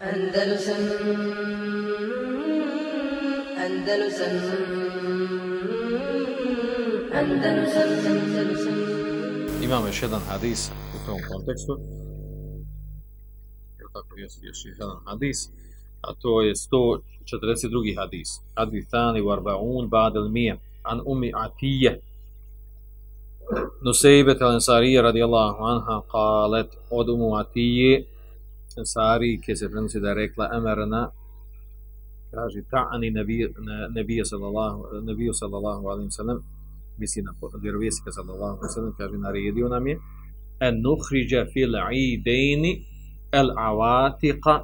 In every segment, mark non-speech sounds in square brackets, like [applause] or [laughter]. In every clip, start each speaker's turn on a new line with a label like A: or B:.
A: Andalusam Andalusam Andalusam Andalusam
B: Imamo još jedan hadis u tom kontekstu. Tako, još, još jedan hadis. A to je 142. hadis. Hadis tani u arbaun ba'del mije. An umi atije. Nusejbet al-Ansarije radijallahu anha qalet od umu atije Ansari ke se prenosi da je rekla emerna kaže ta'ani nebija sallallahu nebiju sallallahu alim sallam. Misli na vjerovjesnika sallallahu alejhi ve sellem kaže naredio nam je en nuhrija fil eidaini al awatiqa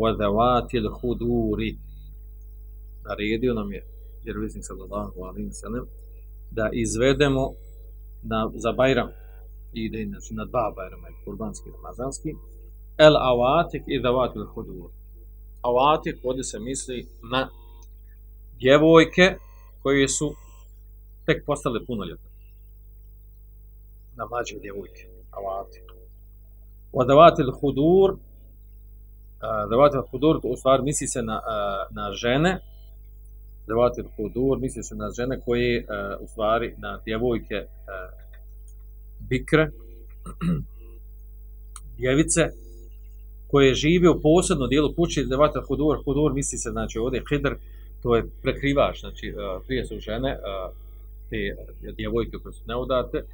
B: wa dhawati al khuduri naredio nam je vjerovjesnik sallallahu alejhi ve sellem da izvedemo na, za Bajram ide znači na dva Bajrama, kurbanski i ramazanski, el avatik i davati al hudur. Avatik, ovdje se misli na djevojke koje su tek postale punoljetne. Na mlađe djevojke, avati. Odavati hudur, davati hudur, u stvari misli se na, na žene, davati hudur, misli se na žene koje, u stvari, na djevojke bikre, [clears throat] djevice, koje žive u posebnom dijelu kući, davati hudur, hudur misli se, znači, ovdje hidr, to je prekrivač, znači, prije su žene, te djevojke koje su neudate.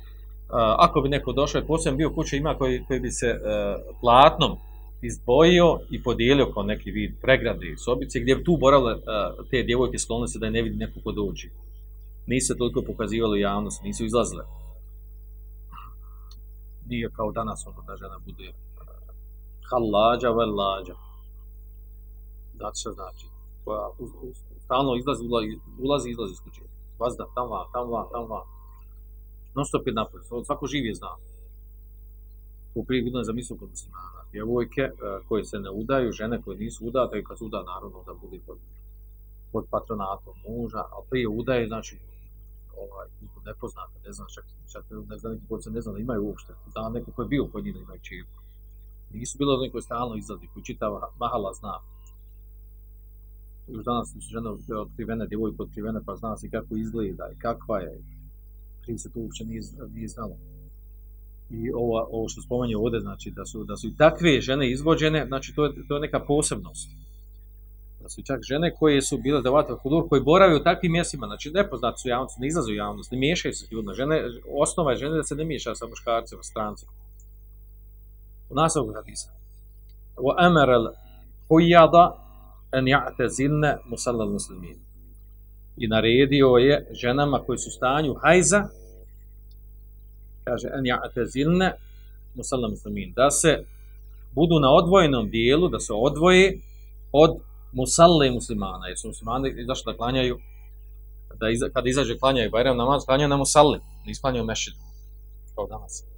B: Ako bi neko došao i posebno bio kuće ima koji, koji bi se uh, platnom izdvojio i podijelio kao neki vid pregrade i sobice gdje bi tu boravile uh, te djevojke sklone se da je ne vidi neko ko dođe. Nisu se toliko pokazivali u javnosti, nisu izlazile. Nije kao danas ono da žena bude halađa, velađa. Što znači? Koja stalno izlazi, ulazi, ulazi izlazi iz kuće vazda, tam van, tam van, tam van. Non stop je napred, svako živ je zna. U prije vidno je za mislu kod muslimana. Djevojke uh, koje se ne udaju, žene koje nisu udate, i kad se uda, naravno da bude pod, pod patronatom muža, ali prije udaje, znači, ovaj, nepoznate, ne znam, čak, čak ne neki koji se ne znam da imaju uopšte, zna neko koji je bio kod njih da imaju čirku. Nisu bilo neki koji stalno izlazi, koji čitava mahala zna, još danas su žene otkrivene, djevojke otkrivene, pa zna se kako izgleda i kakva je. Prije se to uopće nije, znalo. I ovo, ovo što spomenje ovdje, znači da su, da su i takve žene izvođene, znači to je, to neka posebnost. Da su čak žene koje su bile davate hudur, koji borave u takvim mjestima, znači nepoznati su javnosti, ne izlazu u javnost, ne miješaju se ljudima. Žene, osnova je žene da se ne miješa sa muškarcima, strancima. U nastavku hadisa. Wa amaral hujada en ja'tezilne musallal muslimin. I naredio je ženama koji su u stanju hajza, kaže en ja'tezilne musallal muslimin, da se budu na odvojenom dijelu, da se odvoje od musalle muslimana, jer su muslimani izašli da klanjaju, da iza, kada izađe klanjaju Bajram namaz, klanjaju na musalli, ne isklanjaju mešid, kao danas.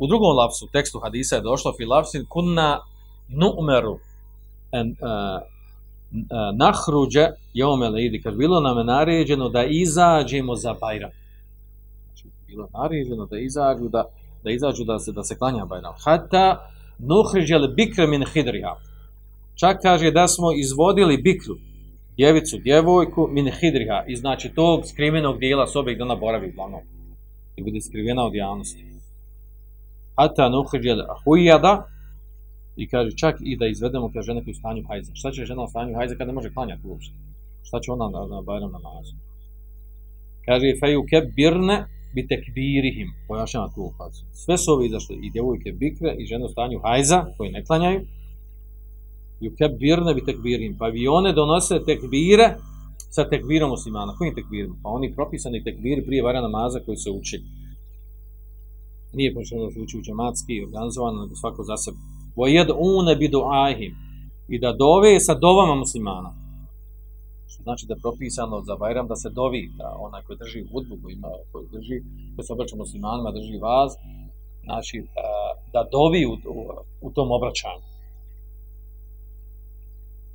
B: U drugom lafsu, tekstu hadisa je došlo, fi lafsin kunna nu'meru en uh, nahruđe jome lidi, kad bilo nam je naređeno da izađemo za Bajram. Znači, bilo naređeno da izađu da, da izađu da se da se klanja Bajram. Hata nuhriđel bikre min hidriha. Čak kaže da smo izvodili bikru, djevicu, djevojku, min hidriha, i znači tog skrivenog dijela sobe gdje ona boravi uglavnom. I bude skrivena od javnosti. Hata nuhriđel hujada, I kaže čak i da izvedemo kaže žene koji stanju hajza. Šta će žena u stanju hajza kad ne može klanjati uopšte? Šta će ona na, na Bajram namazu? Kaže feju birne bi tekbirihim. Pojašnjava tu upacu. Sve su ovi izašli i djevojke bikre i žene u stanju hajza koji ne klanjaju. Ju birne bi tekbirihim. Pa vi one donose tekbire sa tekbirom muslimana. Kojim tekbirima? Pa oni propisani tekbiri prije Bajram namaza koji se uči. Nije pošto se uči u džematski i organizovano, nego svako za sebe. Vojed une bi duahim. I da dove sa dovama muslimana. Što znači da je propisano za Bajram da se dovi, da onaj koji drži hudbu, koji, ima, koji drži, koji se obraća muslimanima, drži vaz, znači eh, da dovi u, u, u tom obraćanju.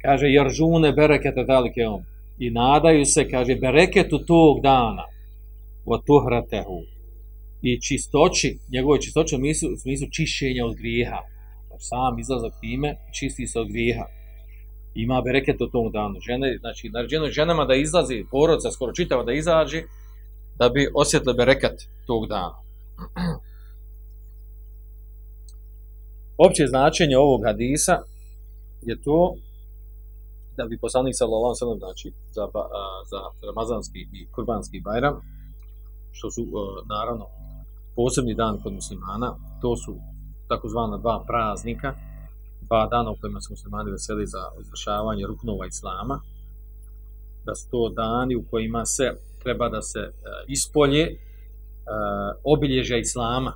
B: Kaže, jer žune berekete dalike on. I nadaju se, kaže, bereketu tog dana. O tuhratehu i čistoći, njegove čistoće u smislu, čišćenja od grijeha, Znači, sam izlazak time čisti se od grijeha. Ima bereket u tom danu. Žene, znači, naređeno ženama da izlazi, porodca skoro čitava da izađe, da bi osjetili bereket tog dana. [clears throat] Opće značenje ovog hadisa je to da bi poslanik sallallahu alejhi znači za, za ramazanski i kurbanski bajram što su naravno posebni dan kod muslimana, to su takozvana dva praznika, dva dana u kojima se muslimani veseli za izvršavanje ruknova islama, da su to dani u kojima se treba da se a, ispolje a, obilježja islama,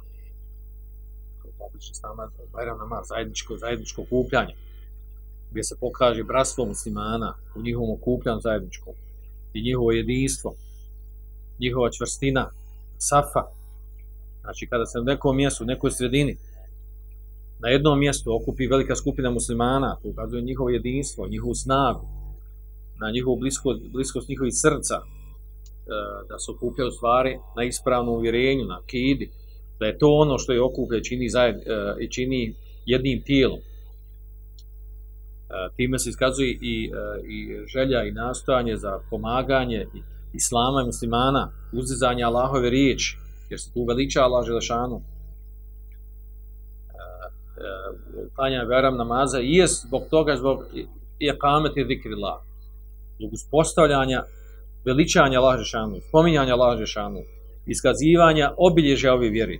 B: zajedničko, zajedničko kupljanje, gdje se pokaže bratstvo muslimana u njihovom okupljanju zajedničkom i njihovo jedinstvo, njihova čvrstina, safa. Znači, kada se u nekom mjestu, u nekoj sredini, na jednom mjestu okupi velika skupina muslimana, to ukazuje njihovo jedinstvo, njihovu snagu, na njihovu bliskost, bliskost njihovih srca, e, da se okupljaju stvari na ispravnom uvjerenju, na kidi, da je to ono što je okuplja čini, zajed, e, i čini jednim tijelom. E, time se iskazuje i, i želja i nastojanje za pomaganje islama i muslimana, uzizanje Allahove riječi, jer se tu veliča Allah Želešanu. Klanjanje veram namaza i je zbog toga, zbog iqameti zikrillah, zbog uspostavljanja veličanja Allah Želešanu, spominjanja Allah Želešanu, iskazivanja obilježja ove vjeri.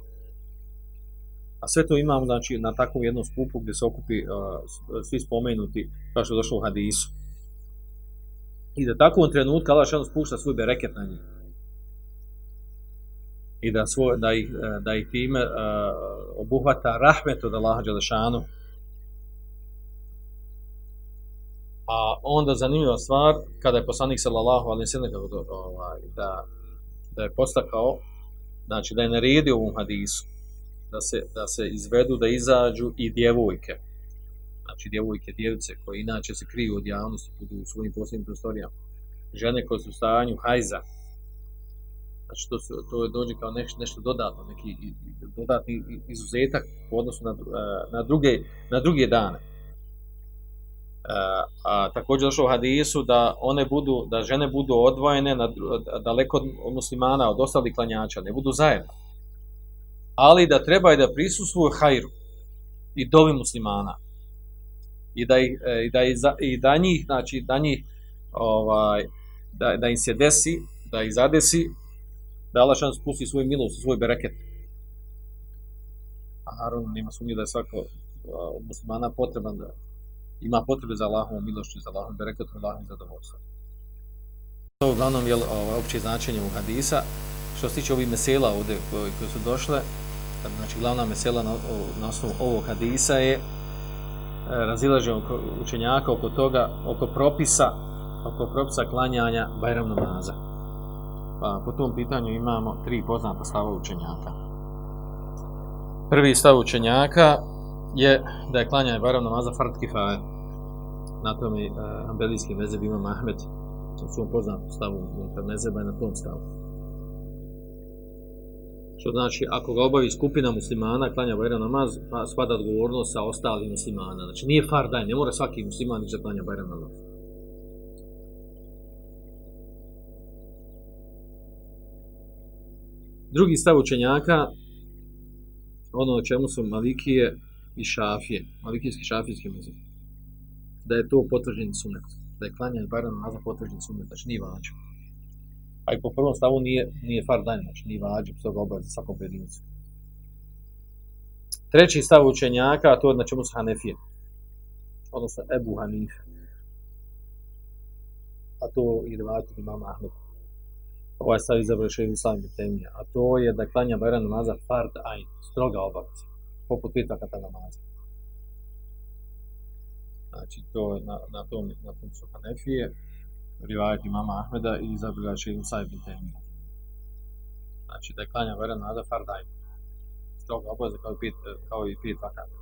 B: A sve to imamo znači, na takvom jednom skupu gdje se okupi uh, svi spomenuti, kao što je došlo u hadisu. I da takvom trenutku Allah šalno spušta svoj bereket na njih. I da, svoj, da, ih, da ih time uh, obuhvata rahmet od Allaha Đelešanu. A onda zanimljiva stvar, kada je poslanik sallallahu alaihi sallam ovaj, da, da je postakao, znači da je naredio ovom hadisu, da se, da se izvedu, da izađu i djevojke. Znači djevojke, djevice koje inače se kriju od javnosti, budu u svojim posljednim prostorijama. Žene koje su u stanju hajza. Znači to, su, to je dođe kao neš, nešto dodatno, neki dodatni izuzetak u odnosu na, na, druge, na druge dane. A, a također došlo u hadisu da one budu, da žene budu odvojene na, daleko od muslimana, od ostalih klanjača, ne budu zajedno ali da treba i da prisustvuju hajru i dovi muslimana i da, ih, i da, i da njih, znači da njih ovaj, da, da im se desi, da ih zadesi, da Allah šan spusti svoj milost, svoj bereket. A naravno, nema sumnje da je svako od muslimana potreban da ima potrebe za Allahovom milošću, za Allahovom bereketom, Allahovom zadovoljstvom. To uglavnom je ovaj, opće značenje u hadisa. Što se tiče ovih mesela ovdje koje, su došle, znači glavna mesela na, na osnovu ovog hadisa je razilaženje oko učenjaka oko toga, oko propisa, oko propisa klanjanja Bajram namaza. Pa po tom pitanju imamo tri poznata stava učenjaka. Prvi stav učenjaka je da je klanjanje Bajram namaza fard kifaje. Na tom je uh, ambelijski mezeb ima Mahmed u svom poznatom stavu unutar mezeba je na tom stavu. Što znači, ako ga obavi skupina muslimana, klanja Bajram namaz, pa spada odgovornost sa ostalim muslimana. Znači, nije far daj, ne mora svaki musliman da klanja Bajram namaz. Drugi stav učenjaka, ono o čemu su Malikije i Šafije, Malikijski šafijski mezir, da je to potvrđen sunet, da je klanjanje Bajram namaza potvrđen sunet, znači nije vađen a i po prvom stavu nije, nije far dan, znači nije vađib, stoga obavez za svakom pojedincu. Treći stav učenjaka, a to je na čemu su Hanefije, odnosno Ebu Hanif, a to i rivati imama Ahmed. Ovaj stav izabrao še Islam temija, a to je da klanja Bajran namaza fard ajn, stroga obaveza, poput pitvakata namaza. Znači, to je na, na tom, na tom su Hanefije, rivajet imama Ahmeda i će im sajb temija. Znači da klanja vera nada fardaj. Stroga obaveza kao i pet, kao i pet vakata.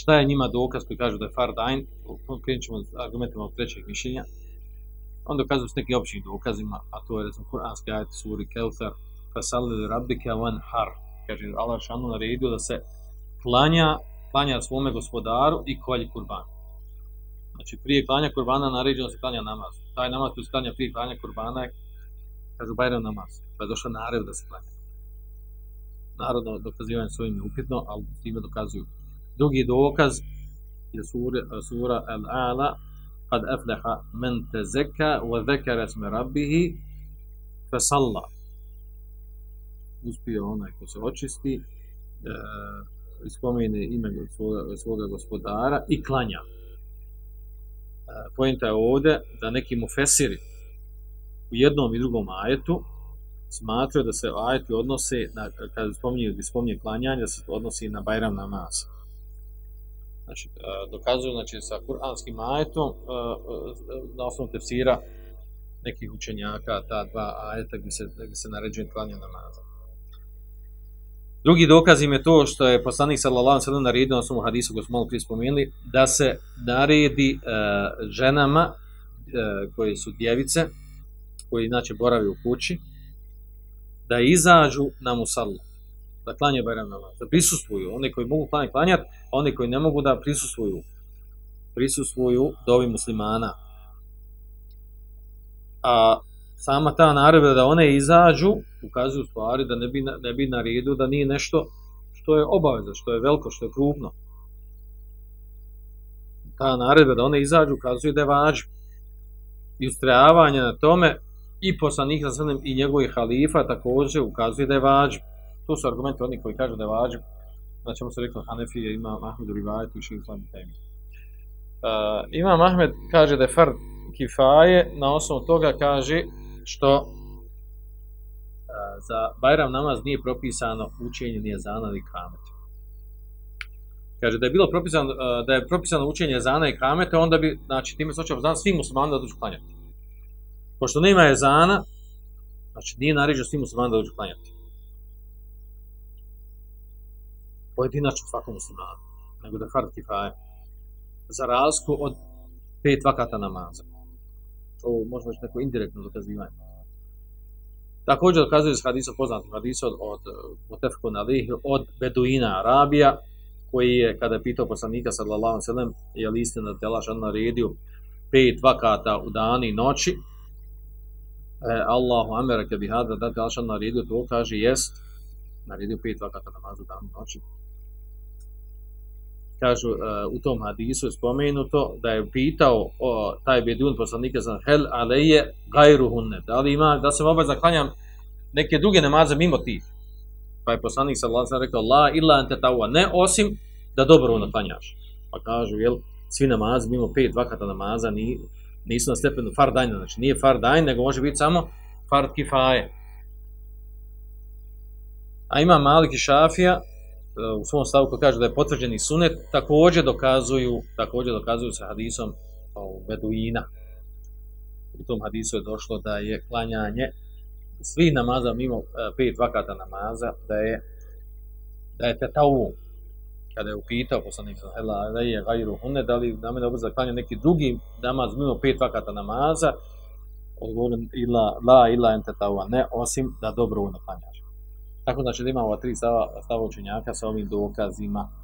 B: Šta je njima dokaz koji kažu da je fardajn? Krenut ćemo argumentima od trećeg mišljenja. On dokazuje s nekim općim dokazima, a to je recimo kuranski ajet suri Kelfer, fasalli rabbike har. Kaže, Allah šanu naredio da se klanja, klanja svome gospodaru i kolji kurban. Znači, prije klanja kurbana naređeno se klanja namaz. Taj namaz koji se klanja prije klanja kurbana je, kažu, Bajram namaz. Pa je došla nared da se klanja. Narodno dokazivanje svojim je upitno, ali time dokazuju. Drugi dokaz je sura, sura Al-Ala, kad aflaha men tezeka wa zekara sme rabbihi fasalla. Uspio onaj ko se očisti, e, ime svoga, svoga gospodara i klanja. E, pojenta je ovdje da neki mufesiri u jednom i drugom ajetu smatraju da se ajeti odnose, na, kada spominje, spominje klanjanje, da se odnosi na Bajram namaz. Znači, e, dokazuju znači, sa kuranskim ajetom e, na osnovu tefsira nekih učenjaka ta dva ajeta gdje se, gdje se naređuje klanja namaza. Drugi dokaz im je to što je poslanik sallallahu alejhi naredio na svom hadisu koji smo malo prije spomenuli da se naredi e, ženama e, koje su djevice koji inače borave u kući da izađu na musallu da klanje Bajram namaz, da prisustvuju, oni koji mogu klanje klanjati, a oni koji ne mogu da prisustvuju, prisustvuju dovi muslimana. A sama ta naredba da one izađu, ukazuju stvari da ne bi, ne bi na redu da nije nešto što je obaveza, što je veliko, što je krupno. Ta naredba da one izađu ukazuje da je važno. I ustrajavanje na tome i poslanik i njegovih halifa također ukazuje da je važno. To su argumenti oni koji kažu da je važno. Znači, mu se rekli Hanefije, ima Mahmed Rivajet i Ših Islam temi. Uh, ima Mahmed kaže da je fard kifaje, na osnovu toga kaže što uh, za Bajram namaz nije propisano učenje nije zana ni kameta. Kaže da je bilo propisano, uh, da je propisano učenje zana i kameta, onda bi, znači, time očeo zana svim muslimanima da dođu klanjati. Pošto nema je znači nije naređeno svim muslimanima da dođu klanjati. Pojedinačno svakom muslimanu, nego da fard kifaje. Za razliku od pet vakata namaza. Ovo možemo reći neko indirektno dokazivanje. Također dokazuje se hadisa poznatih hadisa od, od, od, od, od Beduina Arabija, koji je, kada je pitao poslanika sallallahu sallam, je li istina da Allah naredio pet vakata u dani i noći, e, Allahu amera ke bi hada da Allah naredio to, kaže, jest, naredio pet vakata namaza u dani i noći, kažu uh, u tom hadisu je spomenuto da je pitao o, taj bedun poslanika za hel aleje gajruhunne, da li ima, da se obaveza klanjam neke druge namaze mimo tih. Pa je poslanik sa Allah rekao la illa ente tawa, ne osim da dobro naklanjaš. Pa kažu, jel, svi namazi mimo pet vakata namaza ni, nisu na stepenu fardajna, znači nije fardajn, nego može biti samo fard kifaje. A ima Malik i Šafija, u svom stavu koji kaže da je potvrđeni sunet, također dokazuju, također dokazuju sa hadisom o, Beduina. U tom hadisu je došlo da je klanjanje svih namaza mimo e, pet vakata namaza, da je da je tetavu, kada je upitao poslanik Hela, da je gajru hunne, da li nam je da klanja neki drugi namaz mimo pet vakata namaza, odgovorim ila, la ila entetavu, ne, osim da dobro klanjaš. Tako znači da imamo tri stava, stava učenjaka sa ovim dokazima. E,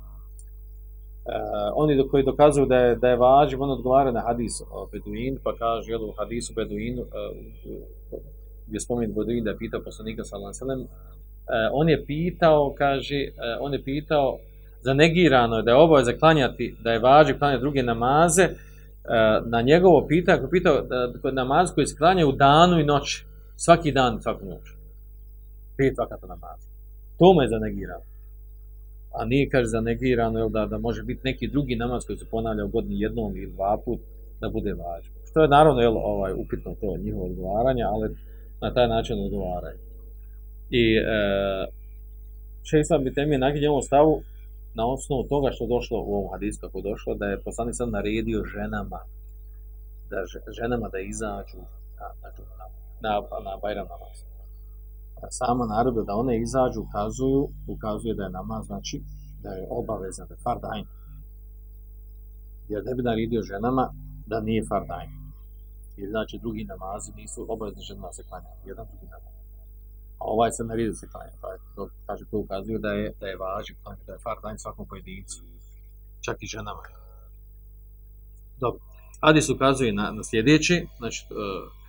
B: oni koji dokazuju da je, da je važiv, on odgovara na hadis o Beduin, pa kaže jel, u hadisu Beduinu, e, gdje spominje Beduin da je pitao poslanika sallallahu alejhi e, on je pitao, kaže, e, on je pitao za negirano je da je obaveza klanjati, da je važiv klanjati druge namaze, e, na njegovo pitanje, ako pitao da, namaz koji se klanja u danu i noći, svaki dan, svaku noć pet vakata namaza. To me je zanegirano. A nije, kaže, zanegirano jel, da, da može biti neki drugi namaz koji se ponavlja u godini jednom ili dva put da bude važno. Što je naravno jel, ovaj, upitno to njihovo odgovaranje, ali na taj način odgovaraju. I e, šestan bi temi naginje ovom stavu na osnovu toga što došlo u ovom hadisu kako došlo, da je poslanik sad naredio ženama da ženama da izađu na, na, na, na, na Bajram namaz sama naredba da one izađu, ukazuju, ukazuje da je namaz, znači da je obavezan, da je fardajn. Jer ne bi naredio ženama da nije fardajn. Jer znači drugi namazi nisu obavezni ženama se klanjati, jedan drugi namaz. A ovaj se ne se klanja, pa to, kaže, to ukazuje da je, da je važiv da je fardajn svakom pojedincu, čak i ženama. Dobro. Hadis ukazuje na, na sljedeće, znači, uh,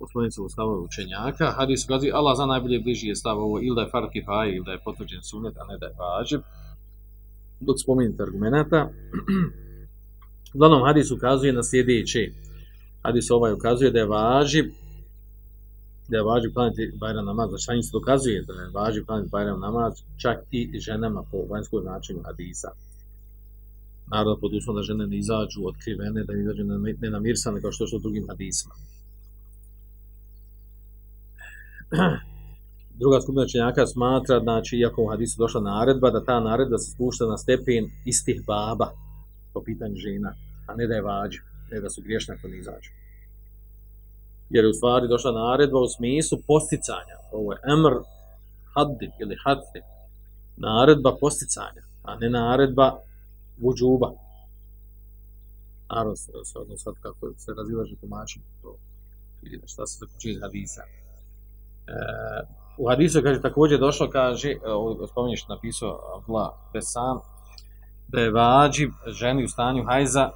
B: oslovim se u učenjaka, hadis ukazuje, Allah zna najbolje bliži je stav ovo, ili da je fard kifaj, ili da je potvrđen sunet, a ne da je važiv. Dok spominjete argumenta, [clears throat] uglavnom hadis ukazuje na sljedeće. Hadis ovaj ukazuje da je važiv da je važiv klanjati Bajram namaz, znači sanji se dokazuje da je važiv klanjati Bajram namaz čak i ženama po vanjskom načinu hadisa. Naravno, pod da žene ne izađu otkrivene, da ne izađu nenamirsane kao što što u drugim hadisima. [clears throat] Druga skupina činjaka smatra, znači, iako u hadisu došla naredba, da ta naredba se spušta na stepen istih baba po pitanju žena, a ne da je vađu, ne da su griješne ako ne izađu. Jer je u stvari došla naredba u smislu posticanja. Ovo je emr haddi ili haddi. Naredba posticanja, a ne naredba vuđuba. Naravno se, se odnos sad kako se razilaže tumačenje to vidite šta se zaključuje iz hadisa. E, u hadisu kaže također došlo, kaže, spominje što napisao Abdullah Besan, da je vađiv ženi u stanju hajza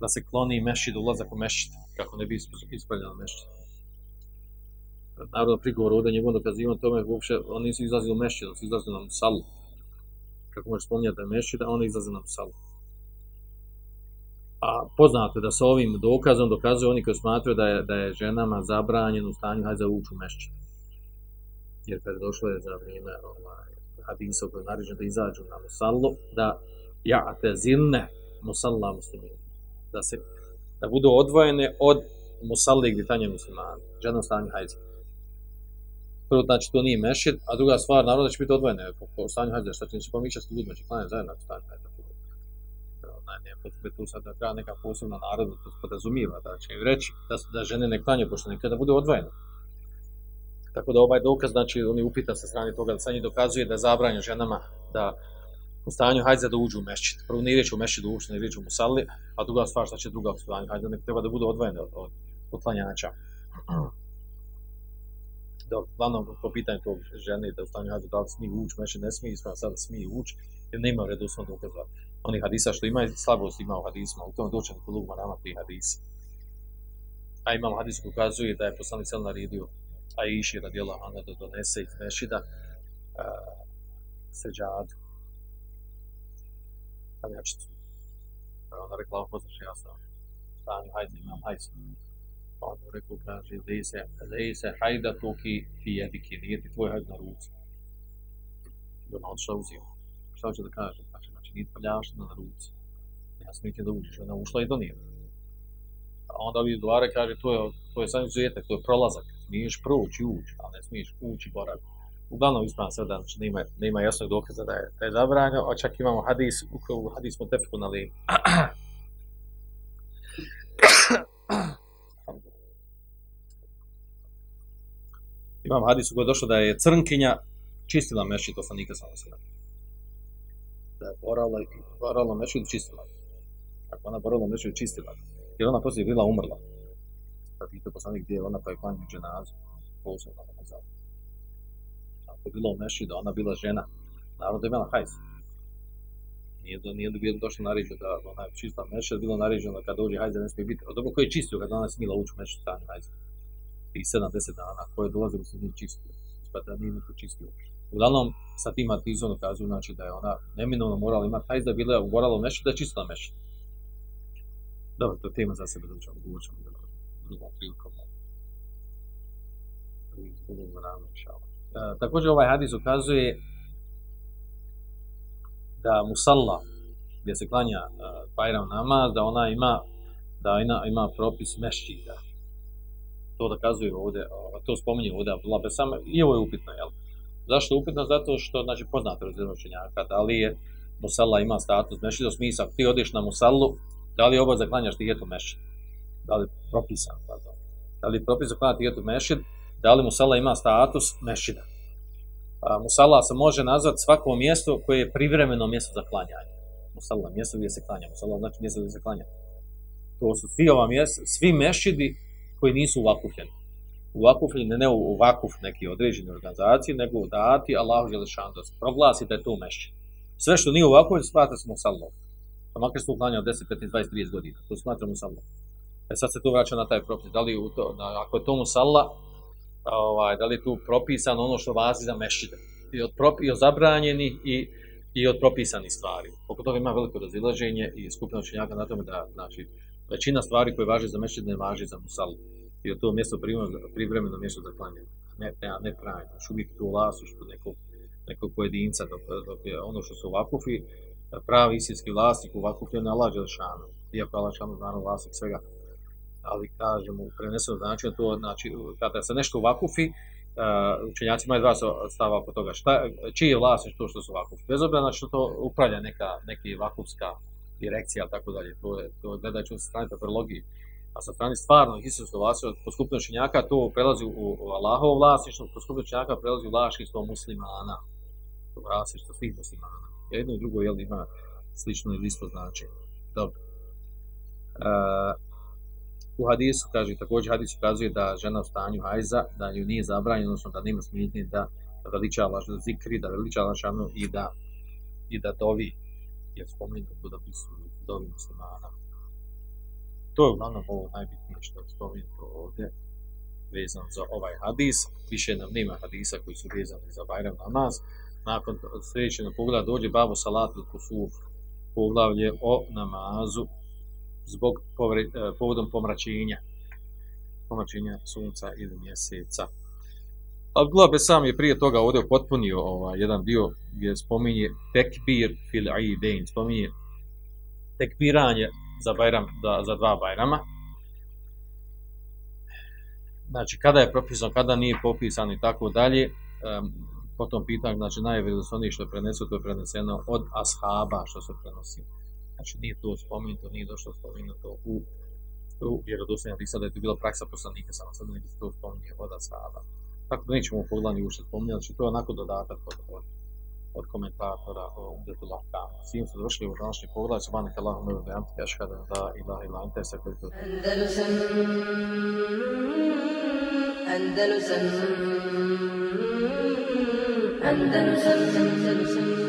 B: da se kloni mešid, ulazak u mešid, kako ne bi ispaljeno mešid. Naravno, prigovor ovdje njegovom dokazivom tome, uopće, oni nisu izlazili u mešid, oni su izlazili na musalu. Kako može spominjati da je mešid, a oni izlaze na musalu. A poznato da sa ovim dokazom dokazuju oni koji smatruju da je, da je ženama zabranjeno u stanju hajza ući u mešćin. Jer kad je došlo je za vrijeme ovaj, hadisa koji je da izađu na musallu, da ja te zilne musalla muslimin. Da, se, da budu odvojene od musalli gdje tanje muslimani. Žena u stanju hajza. Prvo, znači, to nije mešid, a druga stvar, naravno da će biti odvojene po, stanju hajza. Šta će se pomičati ljudima, će zajedno u stanju hajza ne potrebe tu sad da treba neka posebna naroda, to podrazumijeva da će im reći da, da žene ne klanje pošto nekada bude odvojeno. Tako da ovaj dokaz, znači on je upitan sa strane toga da sa njih dokazuje da je ženama da u stanju hajde da uđu u mešćid. Prvo nije riječ u mešćidu uopšte, nije riječ u musalli, a druga stvar šta će druga u stanju hajde, nek treba da bude odvojene od, od, od klanjača. Dok, uglavnom, po pitanju tog žene da u stanju hajde da li smije ući, meši ne smije, ispravno sada smije ući, jer nema redosno dokaza oni hadisa što imaju slabost ima u hadisima, u tome doće kod Lugma nama ti hadisi. A imamo hadis koji ukazuje da je poslanik sel naredio a iši radijela Ana da donese iz mešida uh, seđadu. Kanjačicu. Pa ona rekla, poznaš, ja sam stanju, hajde, imam hajde. Pa on rekao, kaže, lej se, lej se hajda toki fi jediki, nije ti tvoj hajde na ruci. I ona odšla uzio. Šta će da kaže? Znači, znači nije prljavština na ruci. Ja sam da uđeš, ona ušla i donijela. A onda ovi dvare kaže, to je, to je sam izuzetak, to je prolazak. Smiješ proći, ući, ali ne smiješ ući boraviti. Uglavnom ispravno sve da znači, nema, nema jasnog dokaza da je, da je zabranjeno, a čak imamo hadis, u hadis smo tepiku na li. imam hadis u kojoj je došlo da je crnkinja čistila mešći, to sam nikad samo se da je borala, borala mešću čistila. Ako ona borala mešću čistila, jer ona poslije bila umrla. Pa pita poslanik gdje je ona pa je klanju dženazu, posebno na nazad. Ako je bila u mešću da ona bila žena, naravno da je imala hajz. Nije, do, nije bilo došlo naređeno da ona je čista mešća, bilo naređeno da kad dođe hajz ne smije biti. Dobro ko je čistio kad ona smila ući u mešću stanju hajz. I 70 dana, ko je dolazilo se nije čistio. Pa da nije niko čistio uopšte. Uglavnom, sa tim atizom dokazuju znači, da je ona neminovno morala imati hajz da bila morala u mešću, da je čistila mešću. Dobro, to je tema za sebe, da ćemo govorit da drugom prilikom. E, također ovaj hadis ukazuje da musalla, gdje se klanja uh, Bajram namaz, da ona ima da ima, ima propis mešćida. To dokazuje ovdje, to spominje ovdje Abdullah Besam, i ovo je upitno, jel? Zašto upitno? Zato što, znači, poznato razredno učenjaka, da li je musalla ima status mešida u smislu, ti odiš na musallu, da li je obaveza klanjaš tijetu mešid? Da li je propisan, pardon. Da li je propisan klanjati tijetu mešid? Da li musalla ima status mešida? A, musalla se može nazvati svako mjesto koje je privremeno mjesto za klanjanje. Musalla, mjesto gdje se klanja. Musalla znači mjesto gdje se klanja. To su svi ova mjesta, svi mešidi koji nisu uvakufljeni. U vakuf ili ne u, vakuf neki određene organizacije, nego dati Allahu Želešanu da proglasi da je to mešće. Sve što nije u vakufu, smatra se musallom. Pa makar se to uklanja od 10, 15, 20, 30 godina, to smatra musallom. E sad se to vraća na taj propis. Da li u to, na, ako je to musalla, ovaj, da li je tu propisano ono što vazi za mešćide. I od, prop, i od zabranjenih i, i od propisanih stvari. Oko toga ima veliko razilaženje i skupina učenjaka na tome da znači, većina stvari koje važe za mešćid ne važi za musallu. Od to mjesto privremeno, mjesto za klanjanje. Ne, ne, ne trajno. Još uvijek to u vlasništvu nekog, nekog pojedinca, dok, dok je ono što su vakufi, pravi istinski vlasnik u vakufu je na Allah Đelšanu. Iako Allah Đelšanu naravno vlasnik svega. Ali kažemo, u prenesenom to znači, kada se nešto vakufi, učenjaci imaju dva stava oko toga. Šta, čiji je vlasnik to što su vakufi? Bez obzira znači što to upravlja neka, neki vakufska direkcija, tako dalje. To je, to gledajući sa strane papirologije. A sa strane stvarno istinsko vlasništvo, po skupinu učenjaka to prelazi u, u Allahovo vlasništvo, po skupinu učenjaka prelazi u vlasništvo muslimana. To vlasništvo svih muslimana. Jedno i drugo jel, ima slično ili isto značenje. Dobro. Uh, u hadisu, kaže, također hadis ukazuje da žena u stanju hajza, da ju nije zabranjeno, odnosno da nema smetnje da veliča da zikri, da veliča Allah i da, i da dovi, jer spomenuto da bi su dovi muslimana. To je uglavnom ovo najbitnije što je spomenuto ovdje, vezano za ovaj hadis. Više nam nema hadisa koji su vezani za Bajram namaz. Nakon sljedećeg pogleda dođe Babu Salatu Kusuf, poglavlje o namazu zbog povre, povodom pomračenja pomračenja sunca ili mjeseca. Abdullah Besam je prije toga ovdje potpunio ovaj, jedan dio gdje spominje tekbir fil aidain, spominje tekbiranje za, bajram, da, za dva bajrama. Znači, kada je propisano, kada nije popisano i tako dalje, po tom pitanju, znači, najvjerozostojnije što je prenesu, to je preneseno od ashaba što se prenosi. Znači nije to spomenuto, nije došlo spomenuto u, u vjerodostojnom hadisa da je to bila praksa poslanika samo sad nego se to spominje od Asaba. Tako da nećemo u pogledanju ušte spominjati, znači to je onako dodatak od, od, komentatora o Umdetu Lahkama. S tim su došli u današnji pogled, subhanak Allahum wa bihamdika ashhadu an la ilaha illa anta astaghfiruka
A: Andalusam Andalusam Andalusam Andalusam